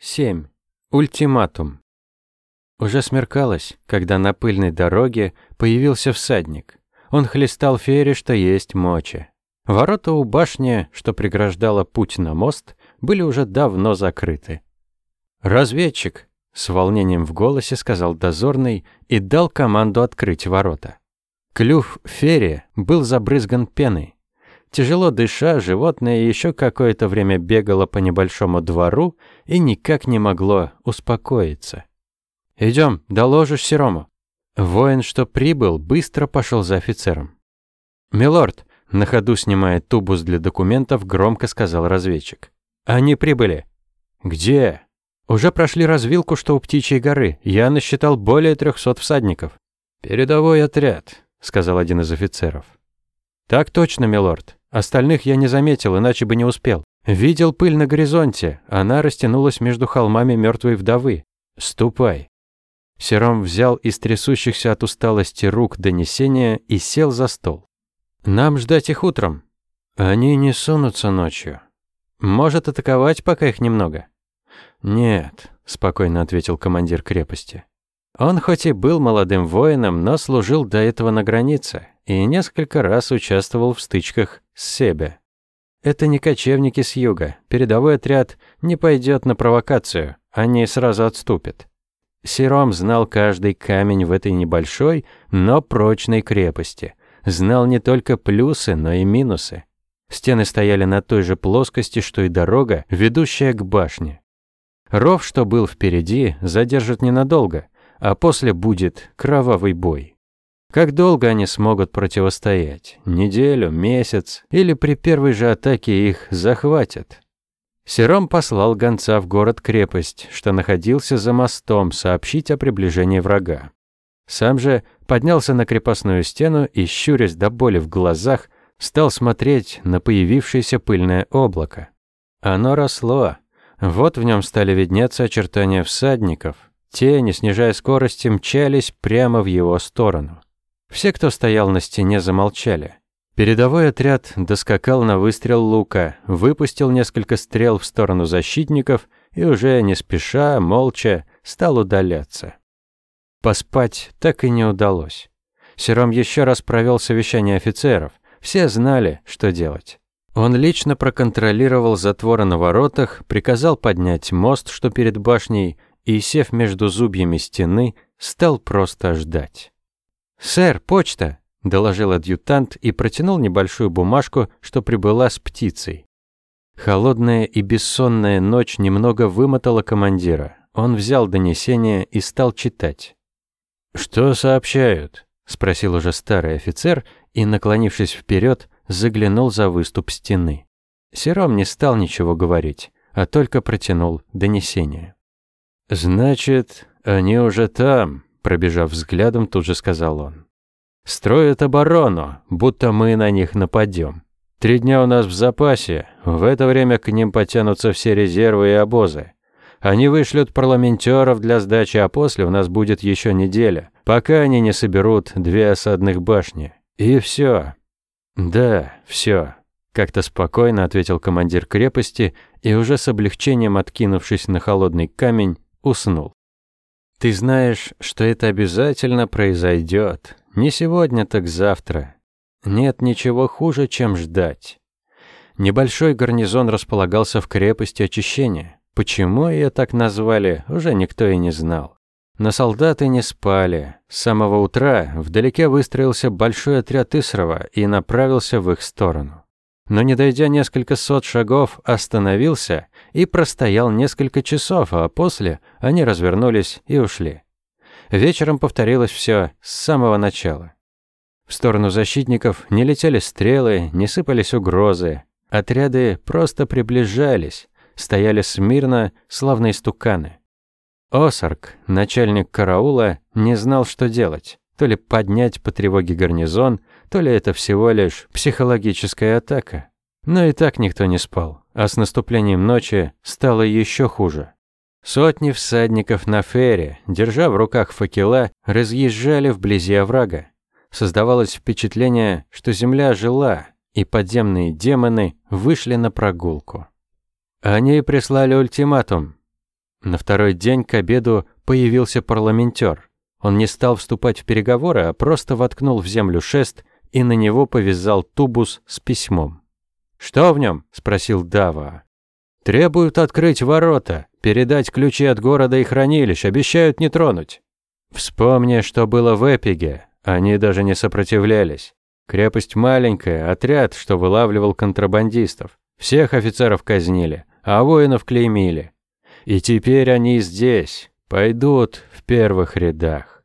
7. Ультиматум. Уже смеркалось, когда на пыльной дороге появился всадник. Он хлестал Фере, что есть мочи. Ворота у башни, что преграждало путь на мост, были уже давно закрыты. «Разведчик!» — с волнением в голосе сказал дозорный и дал команду открыть ворота. Клюв Фере был забрызган пеной. Тяжело дыша, животное еще какое-то время бегало по небольшому двору и никак не могло успокоиться. «Идем, доложишь Серому». Воин, что прибыл, быстро пошел за офицером. «Милорд», на ходу снимая тубус для документов, громко сказал разведчик. «Они прибыли». «Где?» «Уже прошли развилку, что у Птичьей горы. Я насчитал более трехсот всадников». «Передовой отряд», — сказал один из офицеров. «Так точно, милорд. Остальных я не заметил, иначе бы не успел. Видел пыль на горизонте, она растянулась между холмами мертвой вдовы. Ступай». Сером взял из трясущихся от усталости рук донесения и сел за стол. «Нам ждать их утром. Они не сунутся ночью. Может атаковать, пока их немного?» «Нет», — спокойно ответил командир крепости. Он хоть и был молодым воином, но служил до этого на границе и несколько раз участвовал в стычках с Себе. Это не кочевники с юга. Передовой отряд не пойдет на провокацию, они сразу отступят. Сиром знал каждый камень в этой небольшой, но прочной крепости. Знал не только плюсы, но и минусы. Стены стояли на той же плоскости, что и дорога, ведущая к башне. Ров, что был впереди, задержит ненадолго, а после будет кровавый бой. Как долго они смогут противостоять? Неделю, месяц? Или при первой же атаке их захватят? Сером послал гонца в город-крепость, что находился за мостом, сообщить о приближении врага. Сам же поднялся на крепостную стену и, щурясь до боли в глазах, стал смотреть на появившееся пыльное облако. Оно росло. Вот в нем стали виднеться очертания всадников. Те, не снижая скорости, мчались прямо в его сторону. Все, кто стоял на стене, замолчали. Передовой отряд доскакал на выстрел лука, выпустил несколько стрел в сторону защитников и уже не спеша, молча, стал удаляться. Поспать так и не удалось. Сером еще раз провел совещание офицеров. Все знали, что делать. Он лично проконтролировал затворы на воротах, приказал поднять мост, что перед башней, и, сев между зубьями стены, стал просто ждать. «Сэр, почта!» – доложил адъютант и протянул небольшую бумажку, что прибыла с птицей. Холодная и бессонная ночь немного вымотала командира. Он взял донесение и стал читать. «Что сообщают?» – спросил уже старый офицер и, наклонившись вперед, заглянул за выступ стены. Сером не стал ничего говорить, а только протянул донесение. «Значит, они уже там», Пробежав взглядом, тут же сказал он. «Строят оборону, будто мы на них нападем. Три дня у нас в запасе, в это время к ним потянутся все резервы и обозы. Они вышлют парламентеров для сдачи, а после у нас будет еще неделя, пока они не соберут две осадных башни. И все. Да, все. Как-то спокойно ответил командир крепости и уже с облегчением откинувшись на холодный камень, уснул. Ты знаешь, что это обязательно произойдет. Не сегодня, так завтра. Нет ничего хуже, чем ждать. Небольшой гарнизон располагался в крепости очищения. Почему ее так назвали, уже никто и не знал. Но солдаты не спали. С самого утра вдалеке выстроился большой отряд Исрова и направился в их сторону. Но не дойдя несколько сот шагов, остановился и простоял несколько часов, а после они развернулись и ушли. Вечером повторилось все с самого начала. В сторону защитников не летели стрелы, не сыпались угрозы. Отряды просто приближались, стояли смирно, словно истуканы. Осарк, начальник караула, не знал, что делать. То ли поднять по тревоге гарнизон, то ли это всего лишь психологическая атака. Но и так никто не спал а с наступлением ночи стало еще хуже. Сотни всадников на фере, держа в руках факела, разъезжали вблизи оврага. Создавалось впечатление, что земля жила, и подземные демоны вышли на прогулку. Они прислали ультиматум. На второй день к обеду появился парламентер. Он не стал вступать в переговоры, а просто воткнул в землю шест и на него повязал тубус с письмом. «Что в нем?» – спросил Дава. «Требуют открыть ворота, передать ключи от города и хранилищ, обещают не тронуть». Вспомни, что было в Эпиге. Они даже не сопротивлялись. Крепость маленькая, отряд, что вылавливал контрабандистов. Всех офицеров казнили, а воинов клеймили. И теперь они здесь, пойдут в первых рядах.